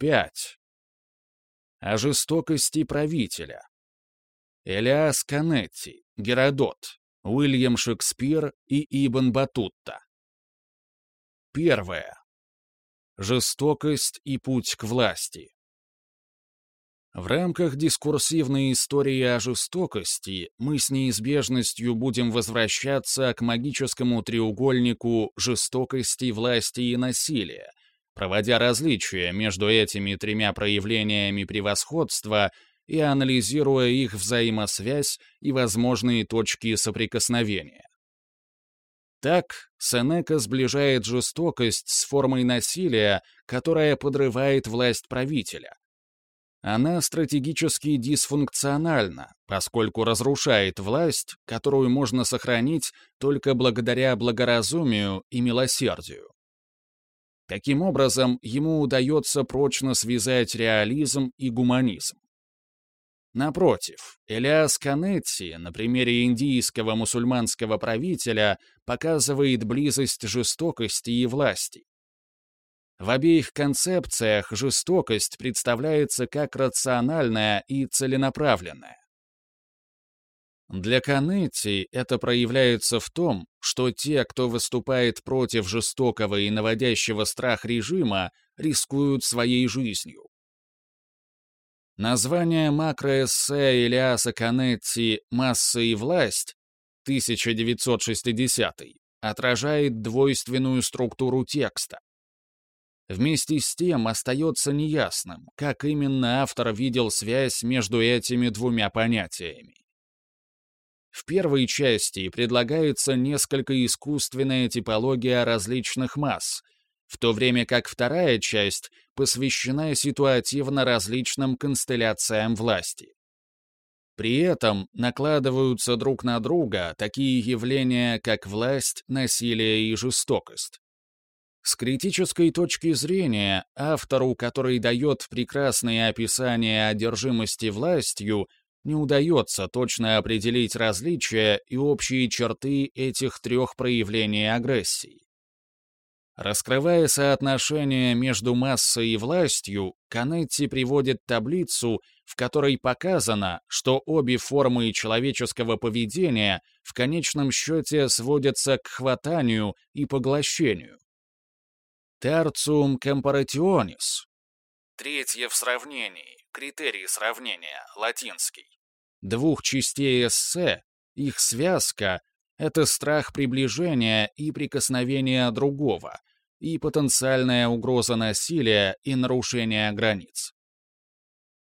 5. О жестокости правителя. Элиас Канетти, Геродот, Уильям Шекспир и Ибн Батутта. Первое. Жестокость и путь к власти. В рамках дискурсивной истории о жестокости мы с неизбежностью будем возвращаться к магическому треугольнику жестокости, власти и насилия, проводя различия между этими тремя проявлениями превосходства и анализируя их взаимосвязь и возможные точки соприкосновения. Так, Сенека сближает жестокость с формой насилия, которая подрывает власть правителя, она стратегически дисфункциональна, поскольку разрушает власть, которую можно сохранить только благодаря благоразумию и милосердию. Таким образом, ему удается прочно связать реализм и гуманизм. Напротив, Элиас Канетти на примере индийского мусульманского правителя показывает близость жестокости и власти, в обеих концепциях жестокость представляется как рациональная и целенаправленная. Для Канетти это проявляется в том, что те, кто выступает против жестокого и наводящего страх режима, рискуют своей жизнью. Название макроэссе Илиаса Канетти «Масса и власть» 1960 отражает двойственную структуру текста. Вместе с тем остается неясным, как именно автор видел связь между этими двумя понятиями. В первой части предлагается несколько искусственная типология различных масс, в то время как вторая часть посвящена ситуативно различным констелляциям власти. При этом накладываются друг на друга такие явления, как власть, насилие и жестокость. С критической точки зрения, автору, который дает прекрасные описания одержимости властью, не удается точно определить различия и общие черты этих трех проявлений агрессии. Раскрывая соотношение между массой и властью, Канетти приводит таблицу, в которой показано, что обе формы человеческого поведения в конечном счете сводятся к хватанию и поглощению. Tertium comparationis. Третье в сравнении, критерий сравнения, латинский. Двух частей эссе, их связка — это страх приближения и прикосновения другого, и потенциальная угроза насилия и нарушения границ.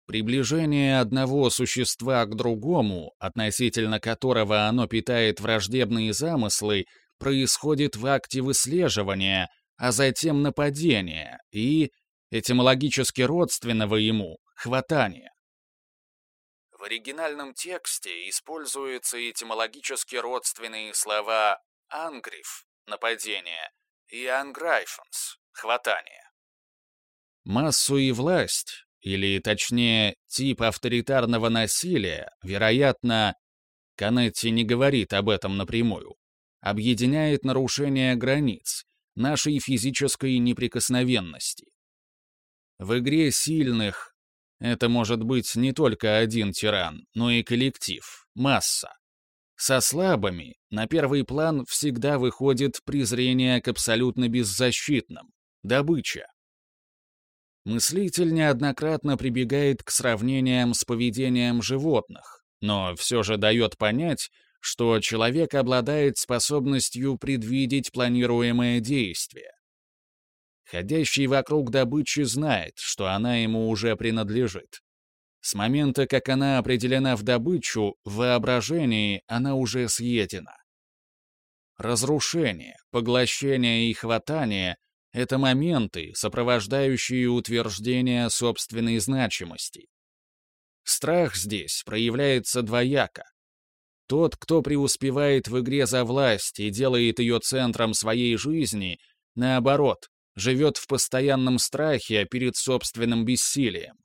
Приближение одного существа к другому, относительно которого оно питает враждебные замыслы, происходит в акте выслеживания — а затем нападение и, этимологически родственного ему, хватание. В оригинальном тексте используются этимологически родственные слова «Angriff» — нападение и «Angreifens» — хватание. Массу и власть, или точнее тип авторитарного насилия, вероятно, Канетти не говорит об этом напрямую, объединяет нарушение границ, нашей физической неприкосновенности. В игре сильных это может быть не только один тиран, но и коллектив, масса. Со слабыми на первый план всегда выходит презрение к абсолютно беззащитным, добыча. Мыслитель неоднократно прибегает к сравнениям с поведением животных, но все же дает понять, что человек обладает способностью предвидеть планируемое действие. Ходящий вокруг добычи знает, что она ему уже принадлежит. С момента, как она определена в добычу, в воображении она уже съедена. Разрушение, поглощение и хватание — это моменты, сопровождающие утверждение собственной значимости. Страх здесь проявляется двояко. Тот, кто преуспевает в игре за власть и делает ее центром своей жизни, наоборот, живет в постоянном страхе перед собственным бессилием.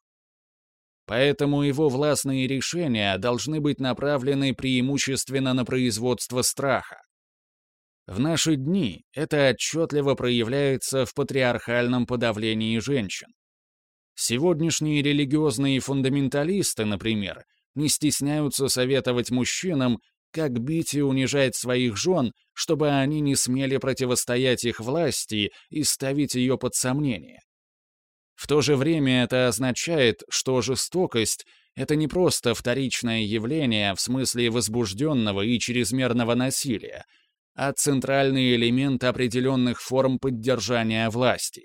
Поэтому его властные решения должны быть направлены преимущественно на производство страха. В наши дни это отчетливо проявляется в патриархальном подавлении женщин. Сегодняшние религиозные фундаменталисты, например, не стесняются советовать мужчинам, как бить и унижать своих жен, чтобы они не смели противостоять их власти и ставить ее под сомнение. В то же время это означает, что жестокость — это не просто вторичное явление в смысле возбужденного и чрезмерного насилия, а центральный элемент определенных форм поддержания власти.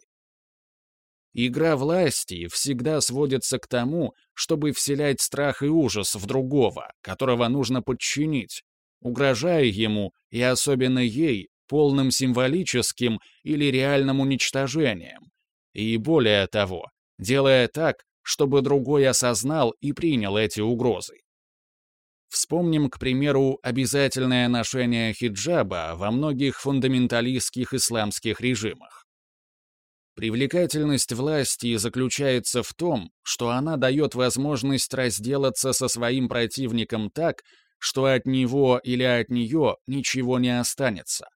Игра власти всегда сводится к тому, чтобы вселять страх и ужас в другого, которого нужно подчинить, угрожая ему, и особенно ей, полным символическим или реальным уничтожением, и более того, делая так, чтобы другой осознал и принял эти угрозы. Вспомним, к примеру, обязательное ношение хиджаба во многих фундаменталистских исламских режимах. Привлекательность власти заключается в том, что она дает возможность разделаться со своим противником так, что от него или от нее ничего не останется.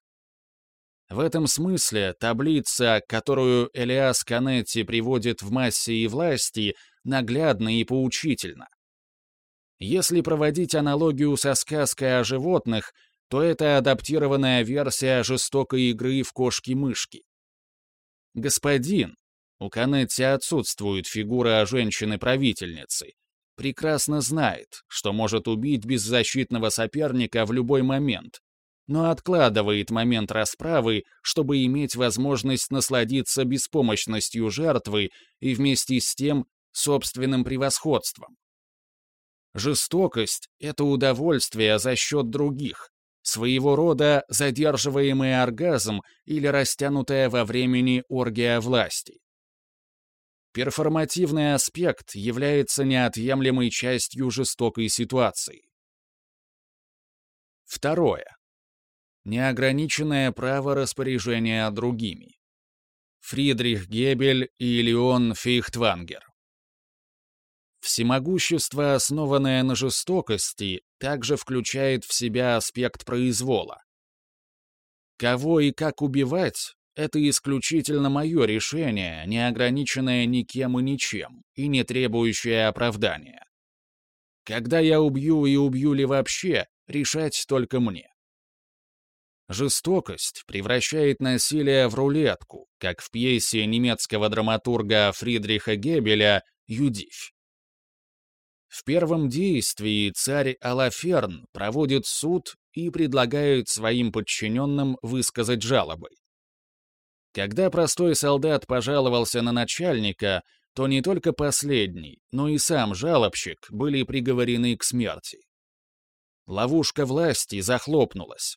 В этом смысле таблица, которую Элиас Канетти приводит в массе и власти, наглядна и поучительна. Если проводить аналогию со сказкой о животных, то это адаптированная версия жестокой игры в кошки-мышки. Господин, у Канетти отсутствует фигура женщины-правительницы, прекрасно знает, что может убить беззащитного соперника в любой момент, но откладывает момент расправы, чтобы иметь возможность насладиться беспомощностью жертвы и вместе с тем собственным превосходством. Жестокость — это удовольствие за счет других, своего рода задерживаемый оргазм или растянутая во времени оргия власти. Перформативный аспект является неотъемлемой частью жестокой ситуации. Второе. Неограниченное право распоряжения другими. Фридрих Гебель и Леон Фейхтвангер. Всемогущество, основанное на жестокости, также включает в себя аспект произвола. Кого и как убивать — это исключительно мое решение, не ограниченное никем и ничем, и не требующее оправдания. Когда я убью и убью ли вообще, решать только мне. Жестокость превращает насилие в рулетку, как в пьесе немецкого драматурга Фридриха Гебеля «Юдивь». В первом действии царь Алаферн проводит суд и предлагает своим подчиненным высказать жалобы. Когда простой солдат пожаловался на начальника, то не только последний, но и сам жалобщик были приговорены к смерти. Ловушка власти захлопнулась.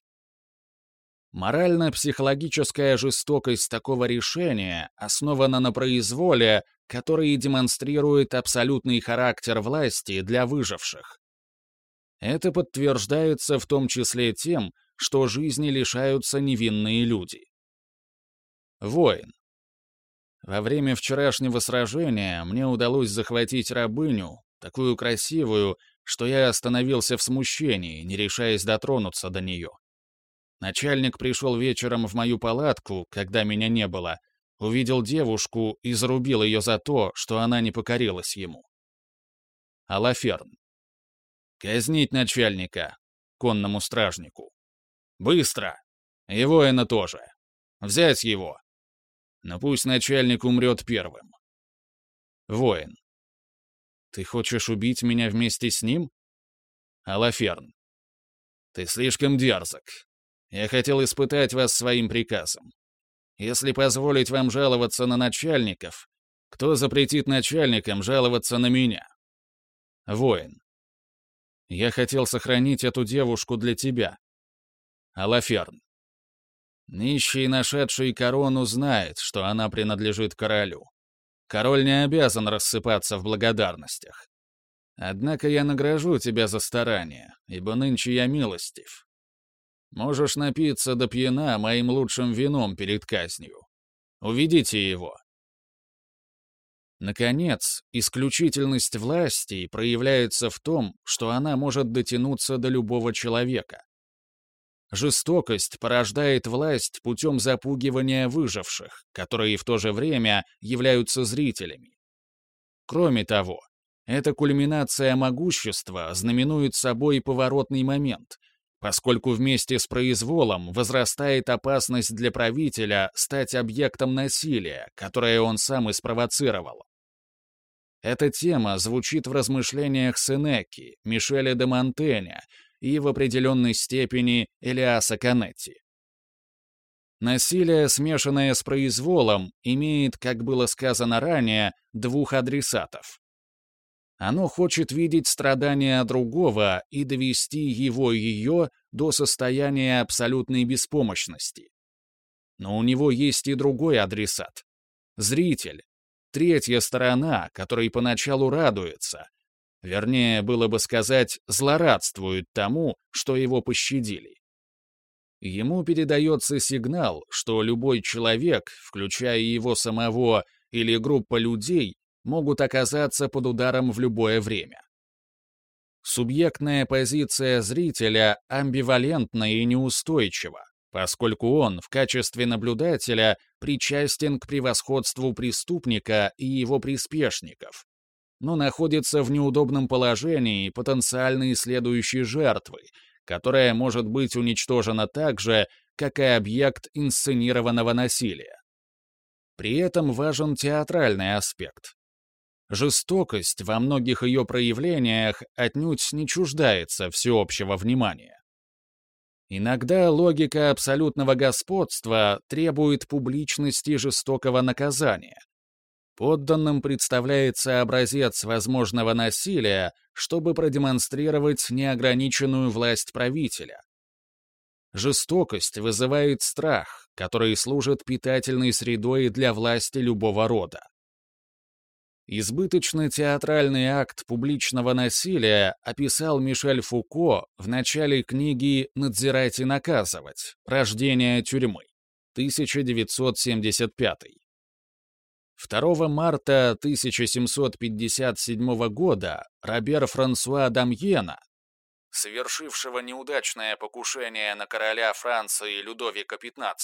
Морально-психологическая жестокость такого решения основана на произволе, который демонстрирует абсолютный характер власти для выживших. Это подтверждается в том числе тем, что жизни лишаются невинные люди. Воин. Во время вчерашнего сражения мне удалось захватить рабыню, такую красивую, что я остановился в смущении, не решаясь дотронуться до нее. Начальник пришел вечером в мою палатку, когда меня не было, увидел девушку и зарубил ее за то, что она не покорилась ему. Алаферн. Казнить начальника, конному стражнику. Быстро! И воина тоже. Взять его. Но пусть начальник умрет первым. Воин. Ты хочешь убить меня вместе с ним? Алаферн. Ты слишком дерзок. Я хотел испытать вас своим приказом. Если позволить вам жаловаться на начальников, кто запретит начальникам жаловаться на меня? Воин. Я хотел сохранить эту девушку для тебя. Алаферн. Нищий, нашедший корону, знает, что она принадлежит королю. Король не обязан рассыпаться в благодарностях. Однако я награжу тебя за старание, ибо нынче я милостив. Можешь напиться до пьяна моим лучшим вином перед казнью. Уведите его». Наконец, исключительность власти проявляется в том, что она может дотянуться до любого человека. Жестокость порождает власть путем запугивания выживших, которые в то же время являются зрителями. Кроме того, эта кульминация могущества знаменует собой поворотный момент, поскольку вместе с произволом возрастает опасность для правителя стать объектом насилия, которое он сам и спровоцировал. Эта тема звучит в размышлениях Сенеки, Мишеля де Монтеня и в определенной степени Элиаса Канетти. Насилие, смешанное с произволом, имеет, как было сказано ранее, двух адресатов. Оно хочет видеть страдания другого и довести его и ее до состояния абсолютной беспомощности. Но у него есть и другой адресат. Зритель. Третья сторона, которой поначалу радуется. Вернее, было бы сказать, злорадствует тому, что его пощадили. Ему передается сигнал, что любой человек, включая его самого или группа людей, могут оказаться под ударом в любое время. Субъектная позиция зрителя амбивалентна и неустойчива, поскольку он в качестве наблюдателя причастен к превосходству преступника и его приспешников, но находится в неудобном положении потенциальной следующей жертвы, которая может быть уничтожена так же, как и объект инсценированного насилия. При этом важен театральный аспект. Жестокость во многих ее проявлениях отнюдь не чуждается всеобщего внимания. Иногда логика абсолютного господства требует публичности жестокого наказания. Подданным представляется образец возможного насилия, чтобы продемонстрировать неограниченную власть правителя. Жестокость вызывает страх, который служит питательной средой для власти любого рода. Избыточный театральный акт публичного насилия описал Мишель Фуко в начале книги «Надзирать и наказывать. Рождение тюрьмы» 1975. 2 марта 1757 года Робер Франсуа Дамьена, совершившего неудачное покушение на короля Франции Людовика XV,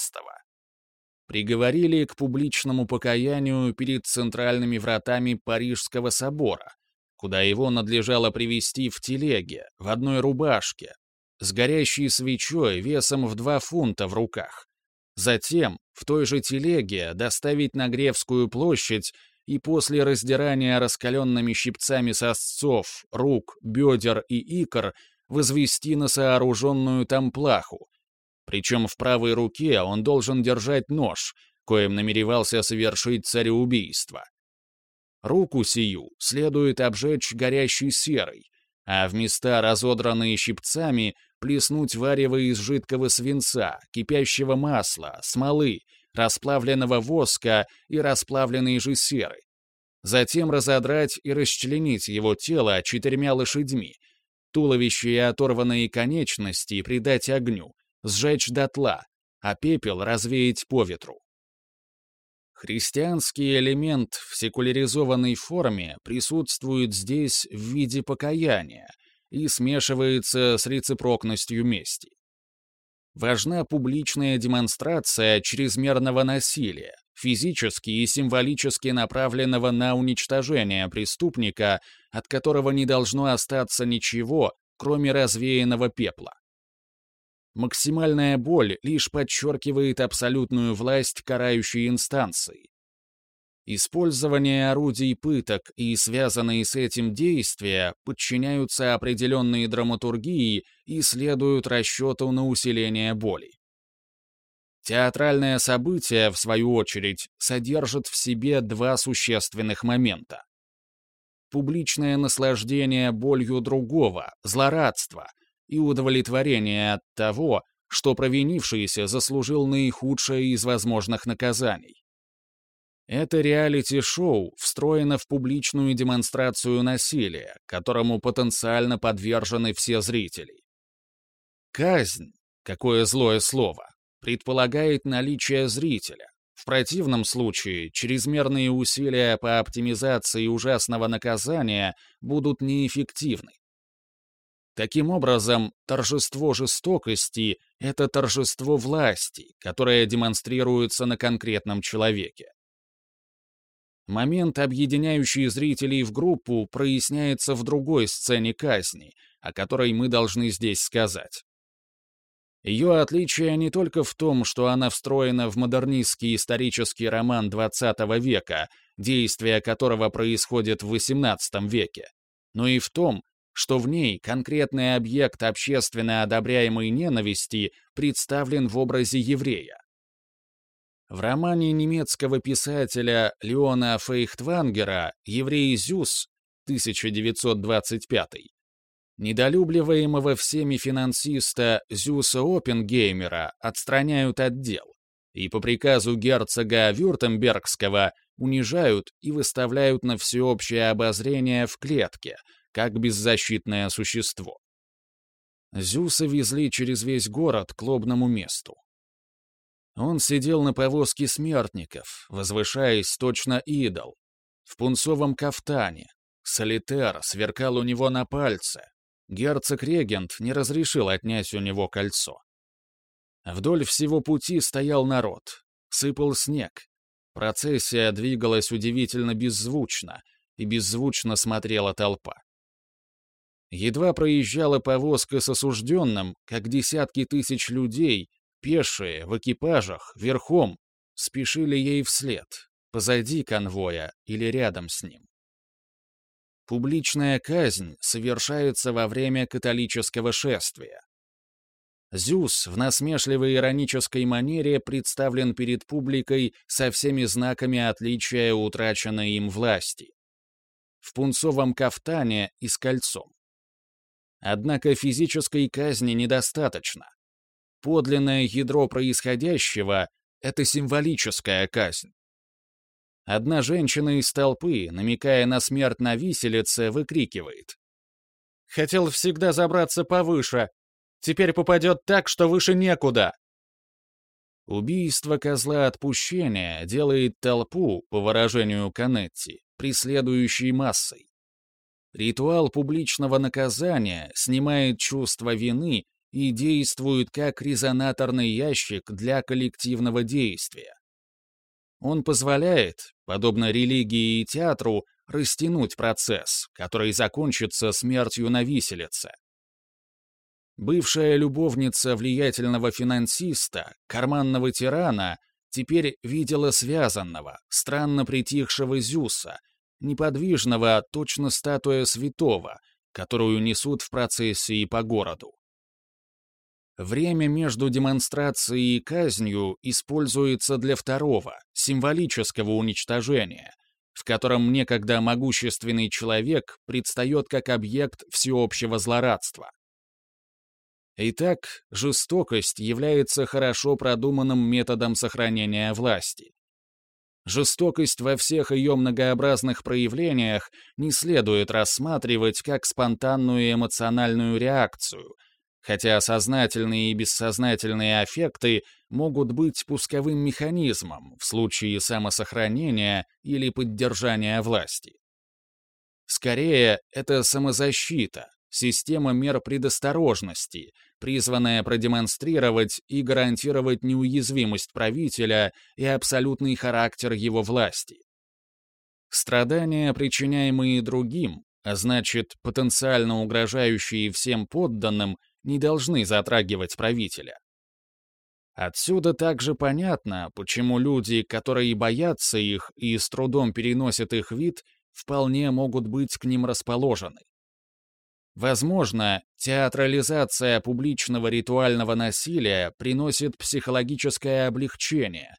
приговорили к публичному покаянию перед центральными вратами Парижского собора, куда его надлежало привести в телеге, в одной рубашке, с горящей свечой весом в два фунта в руках. Затем в той же телеге доставить на Гревскую площадь и после раздирания раскаленными щипцами сосцов, рук, бедер и икр возвести на сооруженную там плаху, причем в правой руке он должен держать нож, коим намеревался совершить цареубийство. Руку сию следует обжечь горящей серой, а в места, разодранные щипцами, плеснуть варево из жидкого свинца, кипящего масла, смолы, расплавленного воска и расплавленной же серы. Затем разодрать и расчленить его тело четырьмя лошадьми, туловище и оторванные конечности придать огню, сжечь дотла, а пепел развеять по ветру. Христианский элемент в секуляризованной форме присутствует здесь в виде покаяния и смешивается с рецепрокностью мести. Важна публичная демонстрация чрезмерного насилия, физически и символически направленного на уничтожение преступника, от которого не должно остаться ничего, кроме развеянного пепла. Максимальная боль лишь подчеркивает абсолютную власть карающей инстанции. Использование орудий пыток и связанные с этим действия подчиняются определенной драматургии и следуют расчету на усиление боли. Театральное событие, в свою очередь, содержит в себе два существенных момента. Публичное наслаждение болью другого, злорадство, и удовлетворение от того, что провинившийся заслужил наихудшее из возможных наказаний. Это реалити-шоу встроено в публичную демонстрацию насилия, которому потенциально подвержены все зрители. Казнь, какое злое слово, предполагает наличие зрителя. В противном случае чрезмерные усилия по оптимизации ужасного наказания будут неэффективны. Таким образом, торжество жестокости — это торжество власти, которое демонстрируется на конкретном человеке. Момент, объединяющий зрителей в группу, проясняется в другой сцене казни, о которой мы должны здесь сказать. Ее отличие не только в том, что она встроена в модернистский исторический роман XX века, действие которого происходит в XVIII веке, но и в том, что в ней конкретный объект общественно одобряемой ненависти представлен в образе еврея. В романе немецкого писателя Леона Фейхтвангера «Еврей Зюс» 1925 недолюбливаемого всеми финансиста Зюса Оппенгеймера отстраняют от дел и по приказу герцога Вюртембергского унижают и выставляют на всеобщее обозрение в клетке – как беззащитное существо. Зюса везли через весь город к лобному месту. Он сидел на повозке смертников, возвышаясь точно идол, в пунцовом кафтане. Солитер сверкал у него на пальце. Герцог-регент не разрешил отнять у него кольцо. Вдоль всего пути стоял народ. Сыпал снег. Процессия двигалась удивительно беззвучно, и беззвучно смотрела толпа. Едва проезжала повозка с осужденным, как десятки тысяч людей, пешие, в экипажах, верхом, спешили ей вслед, позади конвоя или рядом с ним. Публичная казнь совершается во время католического шествия. Зюс в насмешливой иронической манере представлен перед публикой со всеми знаками отличия утраченной им власти. В пунцовом кафтане и с кольцом. Однако физической казни недостаточно. Подлинное ядро происходящего — это символическая казнь. Одна женщина из толпы, намекая на смерть на виселице, выкрикивает. «Хотел всегда забраться повыше. Теперь попадет так, что выше некуда». Убийство козла отпущения делает толпу, по выражению Канетти, преследующей массой. Ритуал публичного наказания снимает чувство вины и действует как резонаторный ящик для коллективного действия. Он позволяет, подобно религии и театру, растянуть процесс, который закончится смертью на виселице. Бывшая любовница влиятельного финансиста, карманного тирана, теперь видела связанного, странно притихшего Зюса, неподвижного, точно статуя святого, которую несут в процессии по городу. Время между демонстрацией и казнью используется для второго, символического уничтожения, в котором некогда могущественный человек предстает как объект всеобщего злорадства. Итак, жестокость является хорошо продуманным методом сохранения власти. Жестокость во всех ее многообразных проявлениях не следует рассматривать как спонтанную эмоциональную реакцию, хотя сознательные и бессознательные аффекты могут быть пусковым механизмом в случае самосохранения или поддержания власти. Скорее, это самозащита, система мер предосторожности, призванная продемонстрировать и гарантировать неуязвимость правителя и абсолютный характер его власти. Страдания, причиняемые другим, а значит, потенциально угрожающие всем подданным, не должны затрагивать правителя. Отсюда также понятно, почему люди, которые боятся их и с трудом переносят их вид, вполне могут быть к ним расположены. Возможно, театрализация публичного ритуального насилия приносит психологическое облегчение,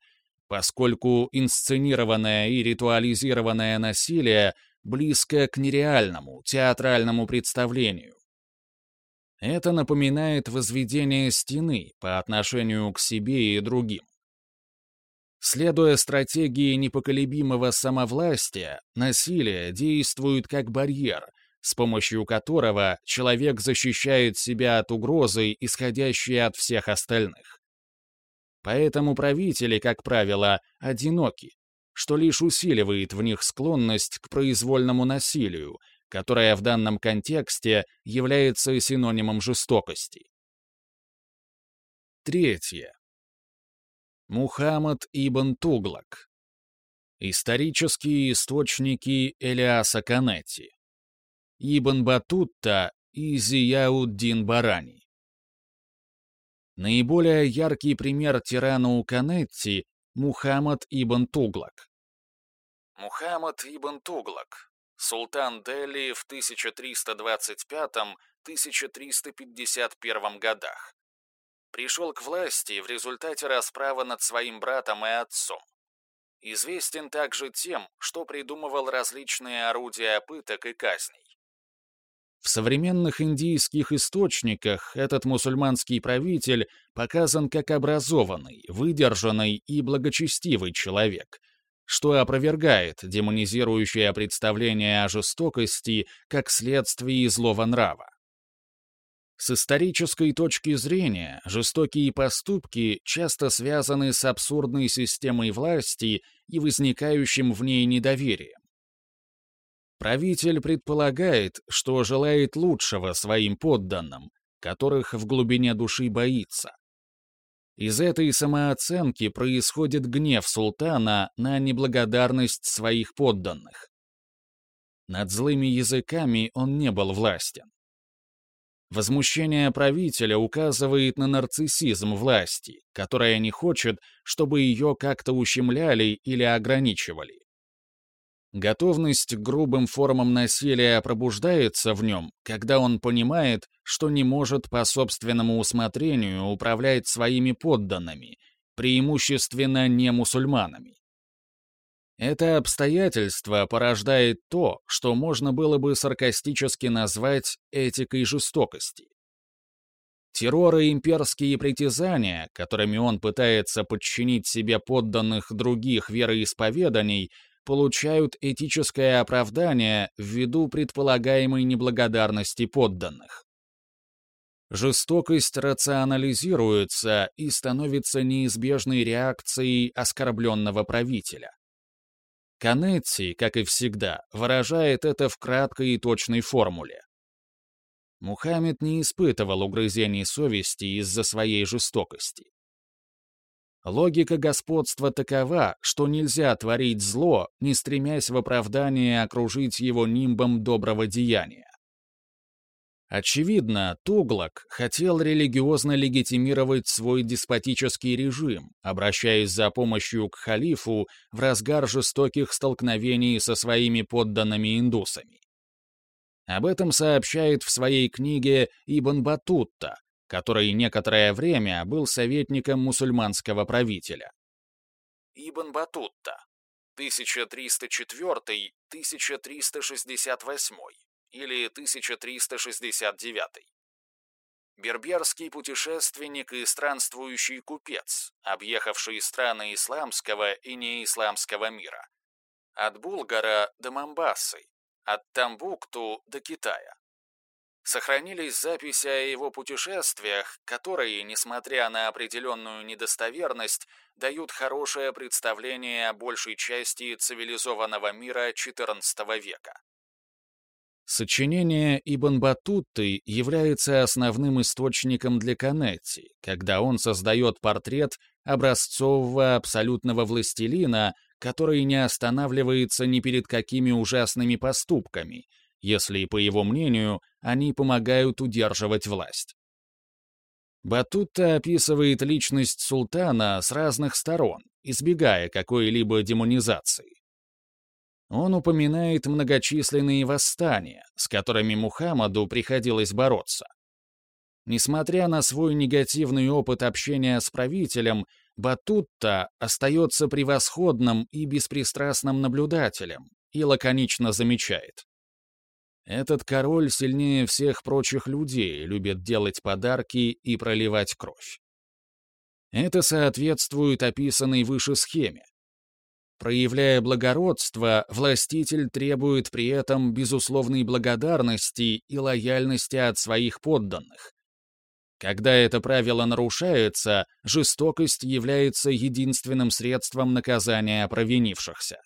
поскольку инсценированное и ритуализированное насилие близко к нереальному театральному представлению. Это напоминает возведение стены по отношению к себе и другим. Следуя стратегии непоколебимого самовластия, насилие действует как барьер — с помощью которого человек защищает себя от угрозы, исходящей от всех остальных. Поэтому правители, как правило, одиноки, что лишь усиливает в них склонность к произвольному насилию, которое в данном контексте является синонимом жестокости. Третье. Мухаммад ибн Туглак. Исторические источники Элиаса Канетти. Ибн Батутта и Зияуддин Барани. Наиболее яркий пример тирана у Канетти — Мухаммад ибн Туглак. Мухаммад ибн Туглак, султан Дели в 1325-1351 годах. Пришел к власти в результате расправы над своим братом и отцом. Известен также тем, что придумывал различные орудия пыток и казней. В современных индийских источниках этот мусульманский правитель показан как образованный, выдержанный и благочестивый человек, что опровергает демонизирующее представление о жестокости как следствии злого нрава. С исторической точки зрения, жестокие поступки часто связаны с абсурдной системой власти и возникающим в ней недоверием. Правитель предполагает, что желает лучшего своим подданным, которых в глубине души боится. Из этой самооценки происходит гнев султана на неблагодарность своих подданных. Над злыми языками он не был властен. Возмущение правителя указывает на нарциссизм власти, которая не хочет, чтобы ее как-то ущемляли или ограничивали. Готовность к грубым формам насилия пробуждается в нем, когда он понимает, что не может по собственному усмотрению управлять своими подданными, преимущественно не мусульманами. Это обстоятельство порождает то, что можно было бы саркастически назвать этикой жестокости. Террор и имперские притязания, которыми он пытается подчинить себе подданных других вероисповеданий, получают этическое оправдание ввиду предполагаемой неблагодарности подданных. Жестокость рационализируется и становится неизбежной реакцией оскорбленного правителя. Канетти, как и всегда, выражает это в краткой и точной формуле. Мухаммед не испытывал угрызений совести из-за своей жестокости. Логика господства такова, что нельзя творить зло, не стремясь в оправдание окружить его нимбом доброго деяния. Очевидно, Туглак хотел религиозно легитимировать свой деспотический режим, обращаясь за помощью к халифу в разгар жестоких столкновений со своими подданными индусами. Об этом сообщает в своей книге Ибн Батутта, который некоторое время был советником мусульманского правителя. Ибн Батутта, 1304-1368 или 1369. Берберский путешественник и странствующий купец, объехавший страны исламского и неисламского мира. От Булгара до Мамбасы, от Тамбукту до Китая. Сохранились записи о его путешествиях, которые, несмотря на определенную недостоверность, дают хорошее представление о большей части цивилизованного мира XIV века. Сочинение Ибн Батутты является основным источником для Канетти, когда он создает портрет образцового абсолютного властелина, который не останавливается ни перед какими ужасными поступками, если, по его мнению, они помогают удерживать власть. Батутта описывает личность султана с разных сторон, избегая какой-либо демонизации. Он упоминает многочисленные восстания, с которыми Мухаммаду приходилось бороться. Несмотря на свой негативный опыт общения с правителем, Батутта остается превосходным и беспристрастным наблюдателем и лаконично замечает. Этот король сильнее всех прочих людей любит делать подарки и проливать кровь. Это соответствует описанной выше схеме, Проявляя благородство, властитель требует при этом безусловной благодарности и лояльности от своих подданных. Когда это правило нарушается, жестокость является единственным средством наказания провинившихся.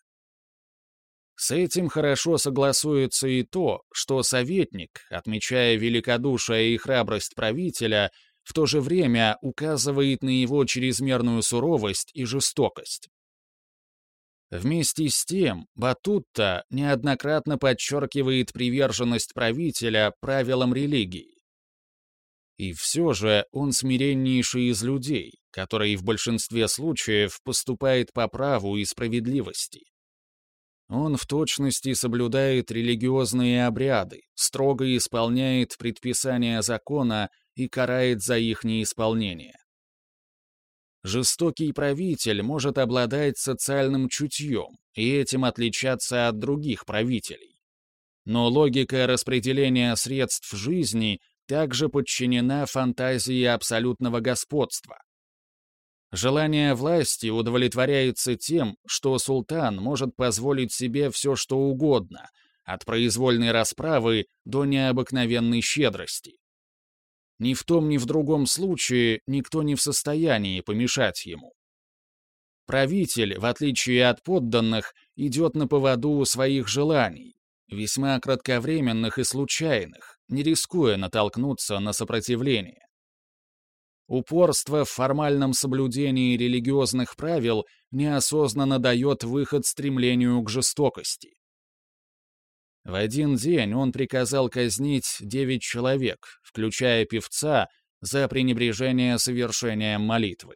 С этим хорошо согласуется и то, что советник, отмечая великодушие и храбрость правителя, в то же время указывает на его чрезмерную суровость и жестокость. Вместе с тем, Батутта неоднократно подчеркивает приверженность правителя правилам религии. И все же он смиреннейший из людей, который в большинстве случаев поступает по праву и справедливости. Он в точности соблюдает религиозные обряды, строго исполняет предписания закона и карает за их неисполнение. Жестокий правитель может обладать социальным чутьем и этим отличаться от других правителей. Но логика распределения средств жизни также подчинена фантазии абсолютного господства. Желание власти удовлетворяется тем, что султан может позволить себе все что угодно, от произвольной расправы до необыкновенной щедрости. Ни в том, ни в другом случае никто не в состоянии помешать ему. Правитель, в отличие от подданных, идет на поводу своих желаний, весьма кратковременных и случайных, не рискуя натолкнуться на сопротивление. Упорство в формальном соблюдении религиозных правил неосознанно дает выход стремлению к жестокости. В один день он приказал казнить девять человек, включая певца, за пренебрежение совершением молитвы.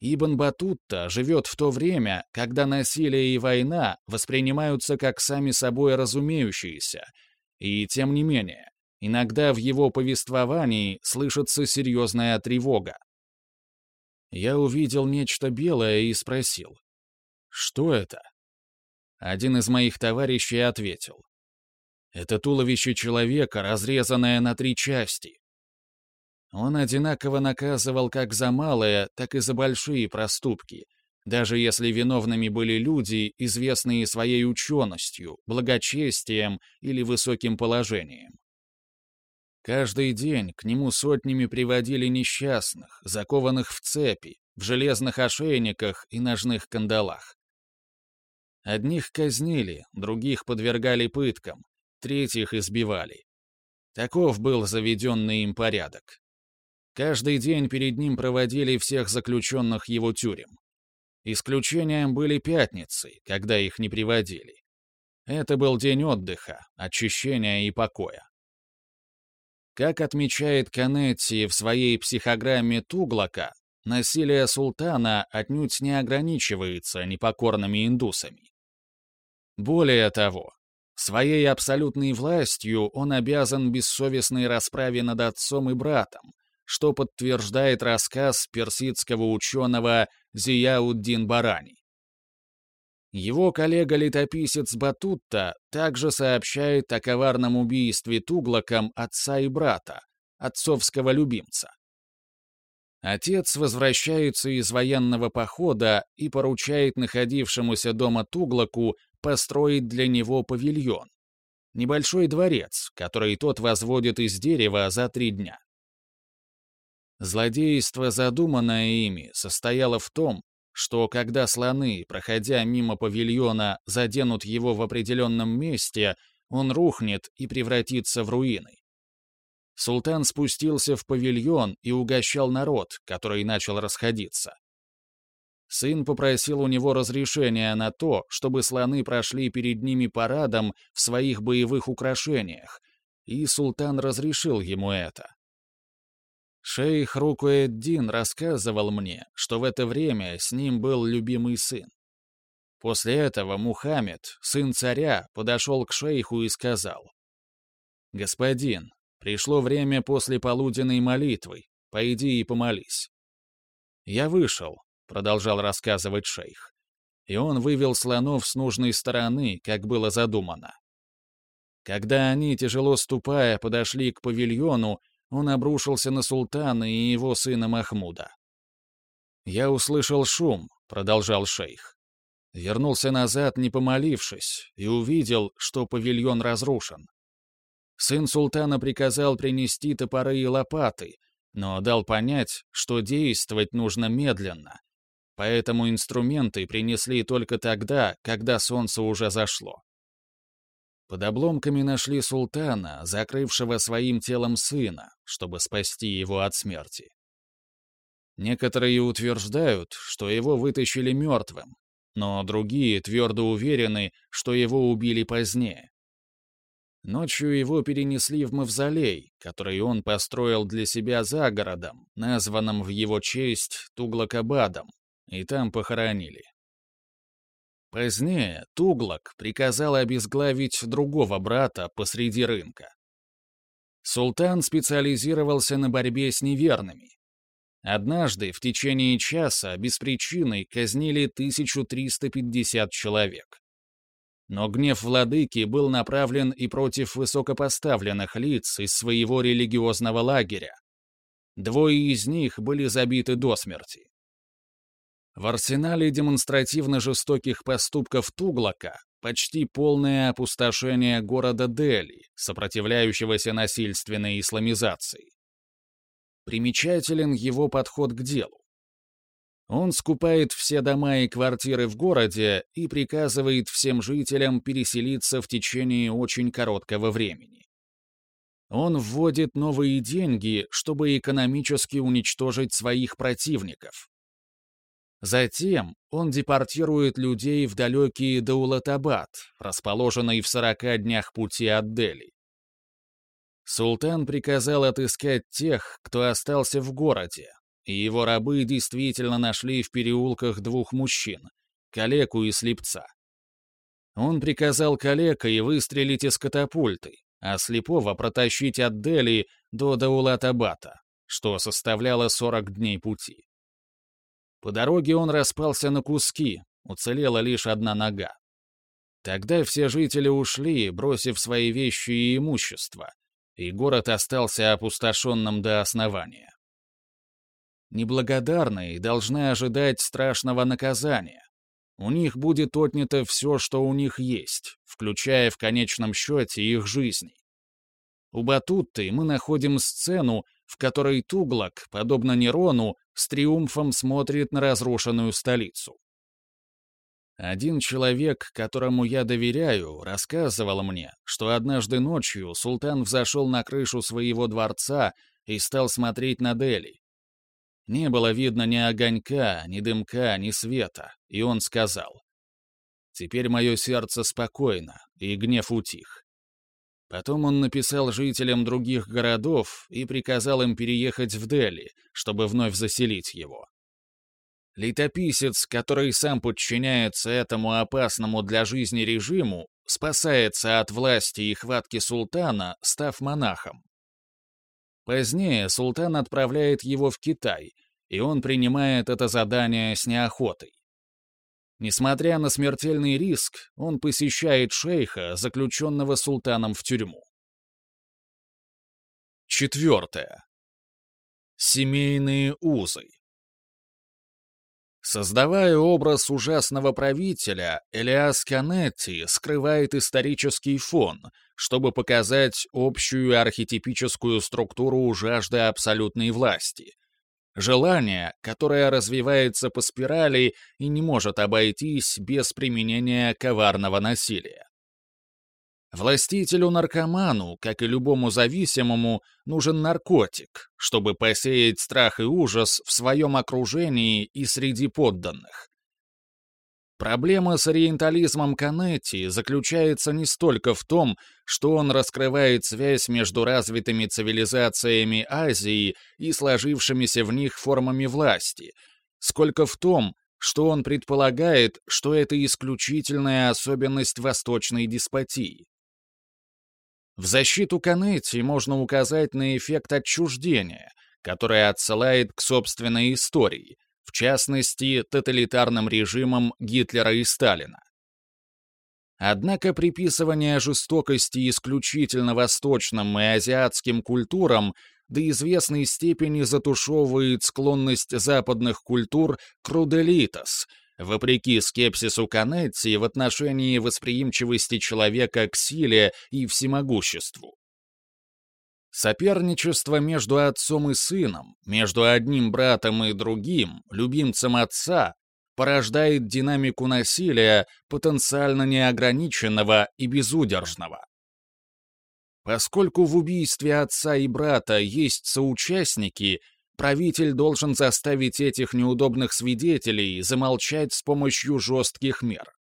Ибн Батутта живет в то время, когда насилие и война воспринимаются как сами собой разумеющиеся, и, тем не менее, иногда в его повествовании слышится серьезная тревога. Я увидел нечто белое и спросил, что это? Один из моих товарищей ответил. Это туловище человека, разрезанное на три части. Он одинаково наказывал как за малые, так и за большие проступки, даже если виновными были люди, известные своей ученостью, благочестием или высоким положением. Каждый день к нему сотнями приводили несчастных, закованных в цепи, в железных ошейниках и ножных кандалах. Одних казнили, других подвергали пыткам, третьих избивали. Таков был заведенный им порядок. Каждый день перед ним проводили всех заключенных его тюрем. Исключением были пятницы, когда их не приводили. Это был день отдыха, очищения и покоя. Как отмечает Канетти в своей психограмме Туглака, насилие султана отнюдь не ограничивается непокорными индусами. Более того, своей абсолютной властью он обязан бессовестной расправе над отцом и братом, что подтверждает рассказ персидского ученого Зияуддин Барани. Его коллега-летописец Батутта также сообщает о коварном убийстве Туглаком отца и брата, отцовского любимца. Отец возвращается из военного похода и поручает находившемуся дома Туглаку построить для него павильон. Небольшой дворец, который тот возводит из дерева за три дня. Злодейство, задуманное ими, состояло в том, что когда слоны, проходя мимо павильона, заденут его в определенном месте, он рухнет и превратится в руины. Султан спустился в павильон и угощал народ, который начал расходиться. Сын попросил у него разрешения на то, чтобы слоны прошли перед ними парадом в своих боевых украшениях, и султан разрешил ему это. Шейх Рукуэддин рассказывал мне, что в это время с ним был любимый сын. После этого Мухаммед, сын царя, подошел к шейху и сказал, «Господин, пришло время после полуденной молитвы, пойди и помолись». Я вышел, продолжал рассказывать шейх. И он вывел слонов с нужной стороны, как было задумано. Когда они, тяжело ступая, подошли к павильону, он обрушился на султана и его сына Махмуда. «Я услышал шум», — продолжал шейх. Вернулся назад, не помолившись, и увидел, что павильон разрушен. Сын султана приказал принести топоры и лопаты, но дал понять, что действовать нужно медленно, поэтому инструменты принесли только тогда, когда солнце уже зашло. Под обломками нашли султана, закрывшего своим телом сына, чтобы спасти его от смерти. Некоторые утверждают, что его вытащили мертвым, но другие твердо уверены, что его убили позднее. Ночью его перенесли в мавзолей, который он построил для себя за городом, названным в его честь Туглакабадом, и там похоронили. Позднее Туглак приказал обезглавить другого брата посреди рынка. Султан специализировался на борьбе с неверными. Однажды в течение часа без причины казнили 1350 человек. Но гнев владыки был направлен и против высокопоставленных лиц из своего религиозного лагеря. Двое из них были забиты до смерти. В арсенале демонстративно жестоких поступков Туглака почти полное опустошение города Дели, сопротивляющегося насильственной исламизации. Примечателен его подход к делу. Он скупает все дома и квартиры в городе и приказывает всем жителям переселиться в течение очень короткого времени. Он вводит новые деньги, чтобы экономически уничтожить своих противников, Затем он депортирует людей в далекий Даулатабад, расположенный в 40 днях пути от Дели. Султан приказал отыскать тех, кто остался в городе, и его рабы действительно нашли в переулках двух мужчин — калеку и слепца. Он приказал калекой выстрелить из катапульты, а слепого протащить от Дели до Даулатабата, что составляло 40 дней пути. По дороге он распался на куски, уцелела лишь одна нога. Тогда все жители ушли, бросив свои вещи и имущество, и город остался опустошенным до основания. Неблагодарные должны ожидать страшного наказания. У них будет отнято все, что у них есть, включая в конечном счете их жизни. У Батутты мы находим сцену, в которой Туглак, подобно Нерону, с триумфом смотрит на разрушенную столицу. Один человек, которому я доверяю, рассказывал мне, что однажды ночью султан взошел на крышу своего дворца и стал смотреть на Дели. Не было видно ни огонька, ни дымка, ни света, и он сказал, «Теперь мое сердце спокойно, и гнев утих. Потом он написал жителям других городов и приказал им переехать в Дели, чтобы вновь заселить его. Летописец, который сам подчиняется этому опасному для жизни режиму, спасается от власти и хватки султана, став монахом. Позднее султан отправляет его в Китай, и он принимает это задание с неохотой. Несмотря на смертельный риск, он посещает шейха, заключенного султаном в тюрьму. Четвертое. Семейные узы. Создавая образ ужасного правителя, Элиас Канетти скрывает исторический фон, чтобы показать общую архетипическую структуру жажды абсолютной власти, Желание, которое развивается по спирали и не может обойтись без применения коварного насилия. Властителю-наркоману, как и любому зависимому, нужен наркотик, чтобы посеять страх и ужас в своем окружении и среди подданных. Проблема с ориентализмом Канетти заключается не столько в том, что он раскрывает связь между развитыми цивилизациями Азии и сложившимися в них формами власти, сколько в том, что он предполагает, что это исключительная особенность восточной деспотии. В защиту Канетти можно указать на эффект отчуждения, который отсылает к собственной истории – в частности, тоталитарным режимам Гитлера и Сталина. Однако приписывание жестокости исключительно восточным и азиатским культурам до известной степени затушевывает склонность западных культур к руделитас, вопреки скепсису Канетти в отношении восприимчивости человека к силе и всемогуществу. Соперничество между отцом и сыном, между одним братом и другим, любимцем отца, порождает динамику насилия потенциально неограниченного и безудержного. Поскольку в убийстве отца и брата есть соучастники, правитель должен заставить этих неудобных свидетелей замолчать с помощью жестких мер.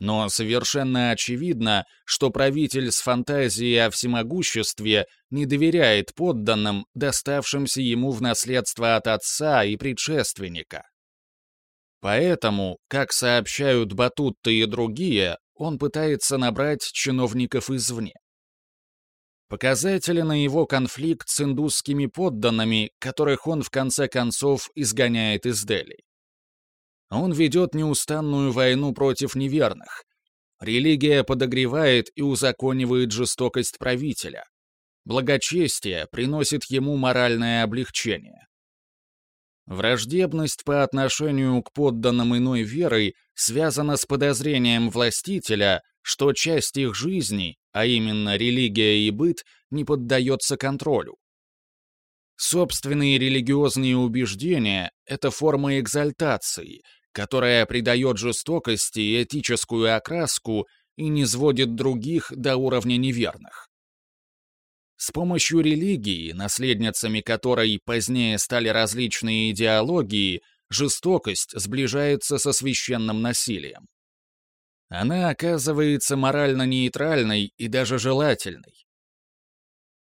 Но совершенно очевидно, что правитель с фантазией о всемогуществе не доверяет подданным, доставшимся ему в наследство от отца и предшественника. Поэтому, как сообщают Батутта и другие, он пытается набрать чиновников извне. Показатели на его конфликт с индусскими подданными, которых он в конце концов изгоняет из Дели. Он ведет неустанную войну против неверных. Религия подогревает и узаконивает жестокость правителя. Благочестие приносит ему моральное облегчение. Враждебность по отношению к подданным иной верой связана с подозрением властителя, что часть их жизни, а именно религия и быт, не поддается контролю. Собственные религиозные убеждения — это форма экзальтации, которая придает жестокости этическую окраску и не сводит других до уровня неверных. С помощью религии, наследницами которой позднее стали различные идеологии, жестокость сближается со священным насилием. Она оказывается морально нейтральной и даже желательной.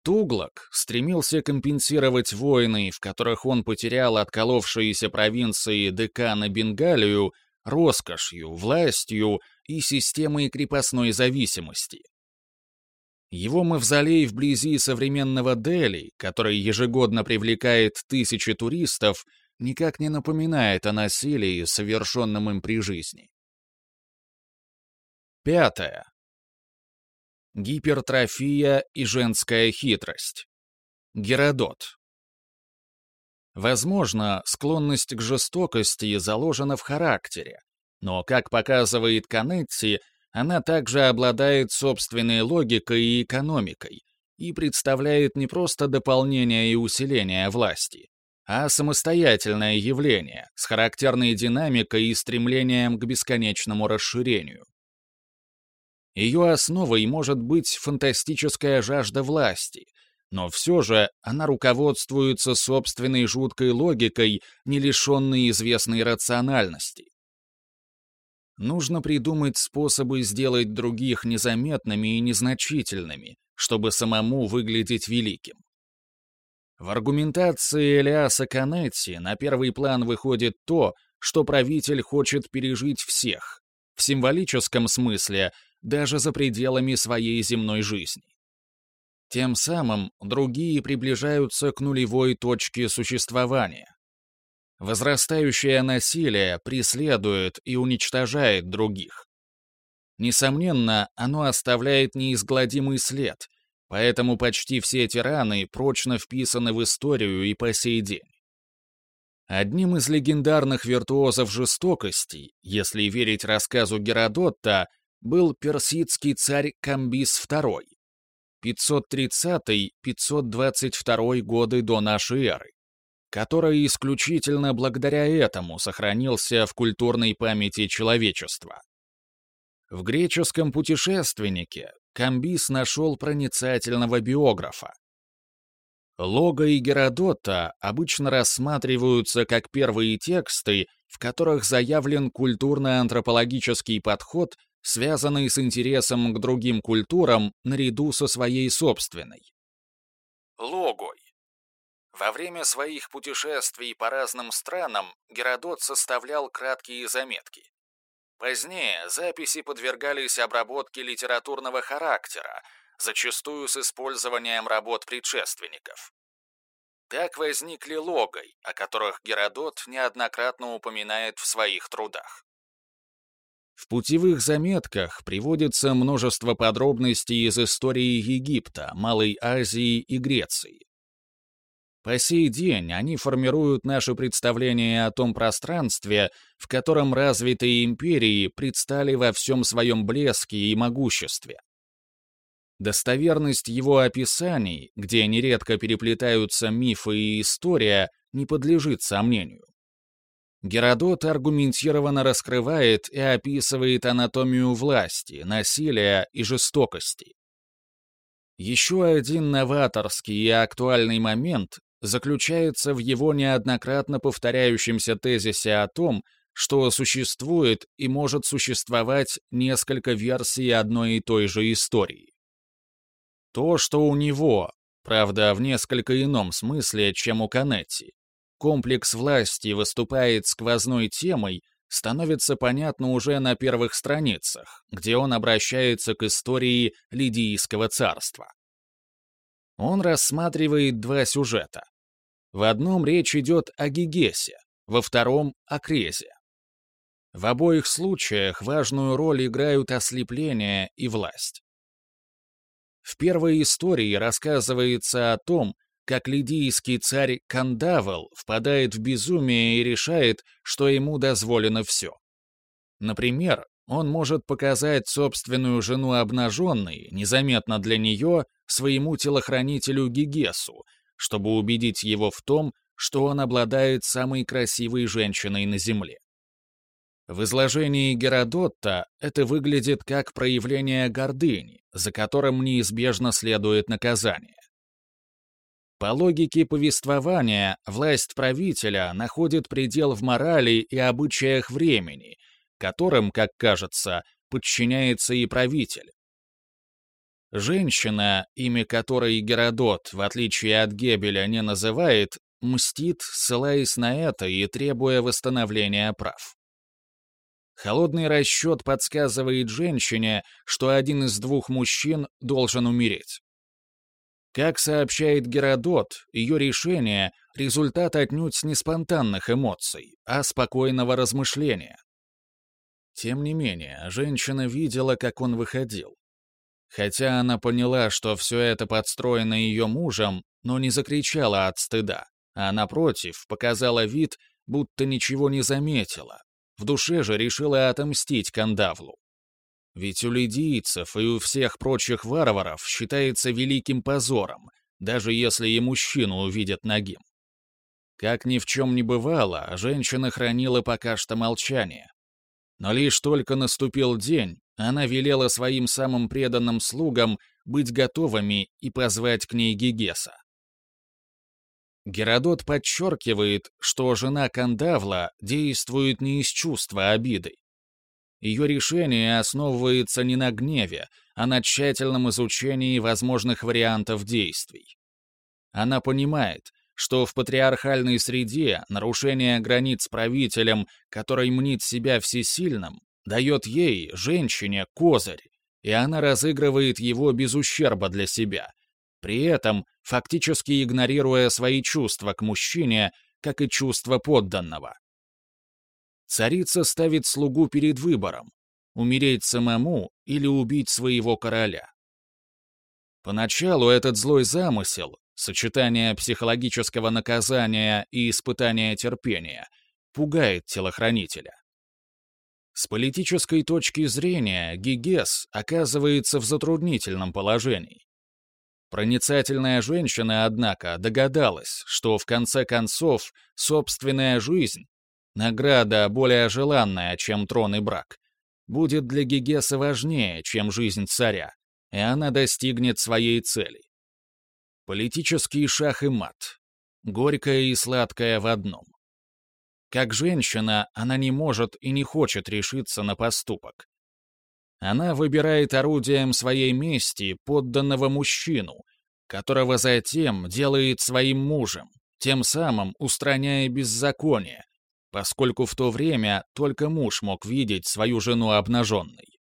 Туглок стремился компенсировать войны, в которых он потерял отколовшиеся провинции ДК на Бенгалию, роскошью, властью и системой крепостной зависимости. Его мавзолей вблизи современного Дели, который ежегодно привлекает тысячи туристов, никак не напоминает о насилии, совершенном им при жизни. Пятое. Гипертрофия и женская хитрость. Геродот. Возможно, склонность к жестокости заложена в характере, но, как показывает Канетти, она также обладает собственной логикой и экономикой и представляет не просто дополнение и усиление власти, а самостоятельное явление с характерной динамикой и стремлением к бесконечному расширению. Ее основой может быть фантастическая жажда власти, но все же она руководствуется собственной жуткой логикой, не лишенной известной рациональности. Нужно придумать способы сделать других незаметными и незначительными, чтобы самому выглядеть великим. В аргументации Элиаса Канетти на первый план выходит то, что правитель хочет пережить всех. В символическом смысле даже за пределами своей земной жизни. Тем самым другие приближаются к нулевой точке существования. Возрастающее насилие преследует и уничтожает других. Несомненно, оно оставляет неизгладимый след, поэтому почти все тираны прочно вписаны в историю и по сей день. Одним из легендарных виртуозов жестокости, если верить рассказу Геродота, был персидский царь Камбис II, 530-522 годы до нашей эры, который исключительно благодаря этому сохранился в культурной памяти человечества. В греческом путешественнике Камбис нашел проницательного биографа. Лога и Геродота обычно рассматриваются как первые тексты, в которых заявлен культурно-антропологический подход связанный с интересом к другим культурам наряду со своей собственной. Логой. Во время своих путешествий по разным странам Геродот составлял краткие заметки. Позднее записи подвергались обработке литературного характера, зачастую с использованием работ предшественников. Так возникли логой, о которых Геродот неоднократно упоминает в своих трудах. В путевых заметках приводится множество подробностей из истории Египта, Малой Азии и Греции. По сей день они формируют наше представление о том пространстве, в котором развитые империи предстали во всем своем блеске и могуществе. Достоверность его описаний, где нередко переплетаются мифы и история, не подлежит сомнению. Геродот аргументированно раскрывает и описывает анатомию власти, насилия и жестокости. Еще один новаторский и актуальный момент заключается в его неоднократно повторяющемся тезисе о том, что существует и может существовать несколько версий одной и той же истории. То, что у него, правда, в несколько ином смысле, чем у Канетти, комплекс власти выступает сквозной темой, становится понятно уже на первых страницах, где он обращается к истории Лидийского царства. Он рассматривает два сюжета. В одном речь идет о Гигесе, во втором — о Крезе. В обоих случаях важную роль играют ослепление и власть. В первой истории рассказывается о том, как лидийский царь Кандавл впадает в безумие и решает, что ему дозволено все. Например, он может показать собственную жену обнаженной, незаметно для нее, своему телохранителю Гигесу, чтобы убедить его в том, что он обладает самой красивой женщиной на Земле. В изложении Геродотта это выглядит как проявление гордыни, за которым неизбежно следует наказание. По логике повествования, власть правителя находит предел в морали и обычаях времени, которым, как кажется, подчиняется и правитель. Женщина, имя которой Геродот, в отличие от Гебеля, не называет, мстит, ссылаясь на это и требуя восстановления прав. Холодный расчет подсказывает женщине, что один из двух мужчин должен умереть. Как сообщает Геродот, ее решение — результат отнюдь не спонтанных эмоций, а спокойного размышления. Тем не менее, женщина видела, как он выходил. Хотя она поняла, что все это подстроено ее мужем, но не закричала от стыда, а напротив, показала вид, будто ничего не заметила. В душе же решила отомстить Кандавлу. Ведь у лидийцев и у всех прочих варваров считается великим позором, даже если и мужчину увидят нагим. Как ни в чем не бывало, женщина хранила пока что молчание. Но лишь только наступил день, она велела своим самым преданным слугам быть готовыми и позвать к ней Гигеса. Геродот подчеркивает, что жена Кандавла действует не из чувства обиды. Ее решение основывается не на гневе, а на тщательном изучении возможных вариантов действий. Она понимает, что в патриархальной среде нарушение границ правителем, который мнит себя всесильным, дает ей, женщине, козырь, и она разыгрывает его без ущерба для себя, при этом фактически игнорируя свои чувства к мужчине, как и чувства подданного. Царица ставит слугу перед выбором — умереть самому или убить своего короля. Поначалу этот злой замысел, сочетание психологического наказания и испытания терпения, пугает телохранителя. С политической точки зрения Гигес оказывается в затруднительном положении. Проницательная женщина, однако, догадалась, что в конце концов собственная жизнь Награда, более желанная, чем трон и брак, будет для Гегеса важнее, чем жизнь царя, и она достигнет своей цели. Политический шах и мат. Горькое и сладкое в одном. Как женщина, она не может и не хочет решиться на поступок. Она выбирает орудием своей мести подданного мужчину, которого затем делает своим мужем, тем самым устраняя беззаконие, поскольку в то время только муж мог видеть свою жену обнаженной.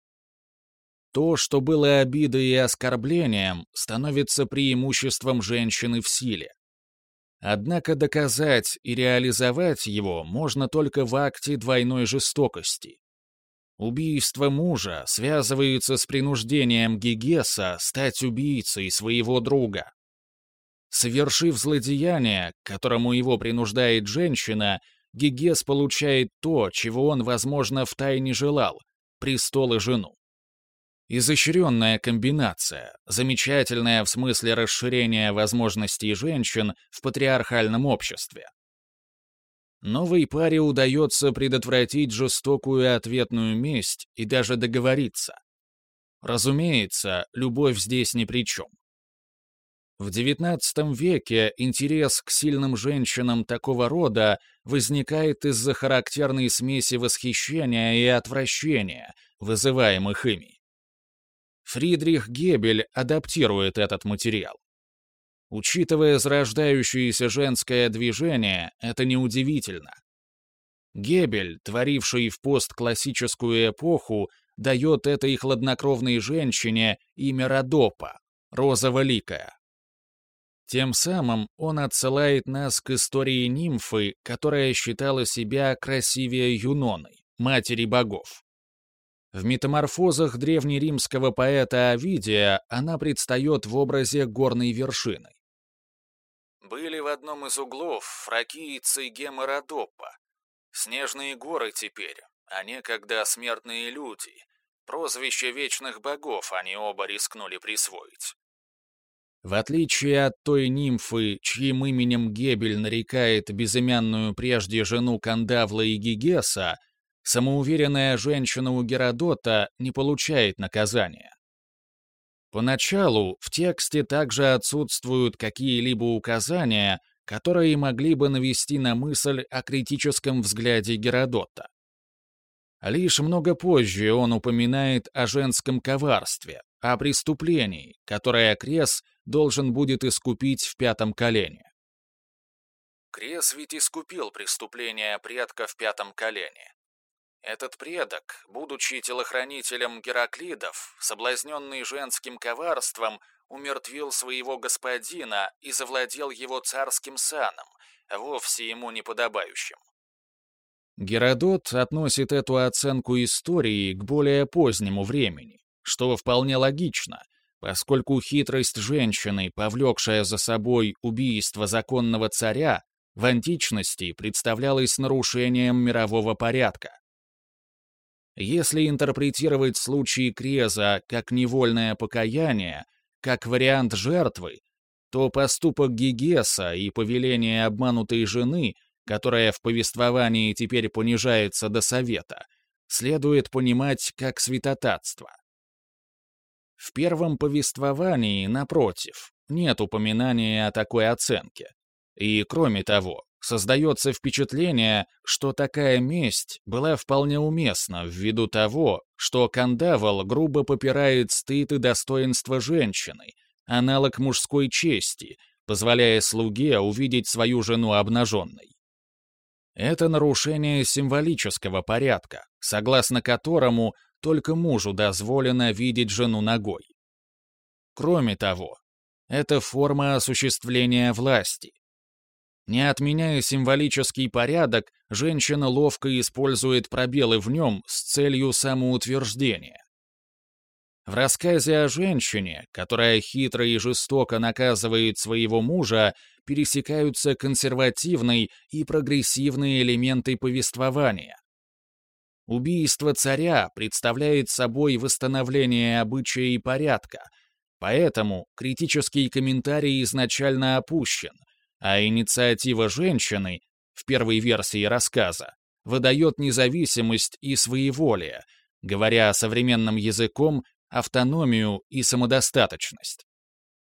То, что было обидой и оскорблением, становится преимуществом женщины в силе. Однако доказать и реализовать его можно только в акте двойной жестокости. Убийство мужа связывается с принуждением Гигеса стать убийцей своего друга. Совершив злодеяние, к которому его принуждает женщина, Гигес получает то, чего он, возможно, втайне желал — престол и жену. Изощренная комбинация, замечательная в смысле расширения возможностей женщин в патриархальном обществе. Новой паре удается предотвратить жестокую ответную месть и даже договориться. Разумеется, любовь здесь ни при чем. В XIX веке интерес к сильным женщинам такого рода возникает из-за характерной смеси восхищения и отвращения, вызываемых ими. Фридрих Гебель адаптирует этот материал. Учитывая зарождающееся женское движение, это неудивительно. Гебель, творивший в постклассическую эпоху, дает этой хладнокровной женщине имя Родопа, розово-ликая. Тем самым он отсылает нас к истории нимфы, которая считала себя красивее Юноны, матери богов. В метаморфозах древнеримского поэта Овидия она предстает в образе горной вершины. Были в одном из углов фракийцы Гемородопа. Снежные горы теперь, а некогда смертные люди. Прозвище вечных богов они оба рискнули присвоить. В отличие от той нимфы, чьим именем Гебель нарекает безымянную прежде жену Кандавла и Гигеса, самоуверенная женщина у Геродота не получает наказания. Поначалу в тексте также отсутствуют какие-либо указания, которые могли бы навести на мысль о критическом взгляде Геродота. Лишь много позже он упоминает о женском коварстве, о преступлении, которое Крес должен будет искупить в пятом колене. Крес ведь искупил преступление предка в пятом колене. Этот предок, будучи телохранителем Гераклидов, соблазненный женским коварством, умертвил своего господина и завладел его царским саном, вовсе ему неподобающим. Геродот относит эту оценку истории к более позднему времени, что вполне логично, поскольку хитрость женщины, повлекшая за собой убийство законного царя, в античности представлялась нарушением мирового порядка. Если интерпретировать случай Креза как невольное покаяние, как вариант жертвы, то поступок Гигеса и повеление обманутой жены которая в повествовании теперь понижается до совета, следует понимать как святотатство. В первом повествовании, напротив, нет упоминания о такой оценке. И, кроме того, создается впечатление, что такая месть была вполне уместна ввиду того, что Кандавал грубо попирает стыд и достоинство женщины, аналог мужской чести, позволяя слуге увидеть свою жену обнаженной. Это нарушение символического порядка, согласно которому только мужу дозволено видеть жену ногой. Кроме того, это форма осуществления власти. Не отменяя символический порядок, женщина ловко использует пробелы в нем с целью самоутверждения. В рассказе о женщине, которая хитро и жестоко наказывает своего мужа, пересекаются консервативные и прогрессивные элементы повествования. Убийство царя представляет собой восстановление обычая и порядка, поэтому критический комментарий изначально опущен, а инициатива женщины, в первой версии рассказа, выдает независимость и своеволие, говоря современным языком, автономию и самодостаточность.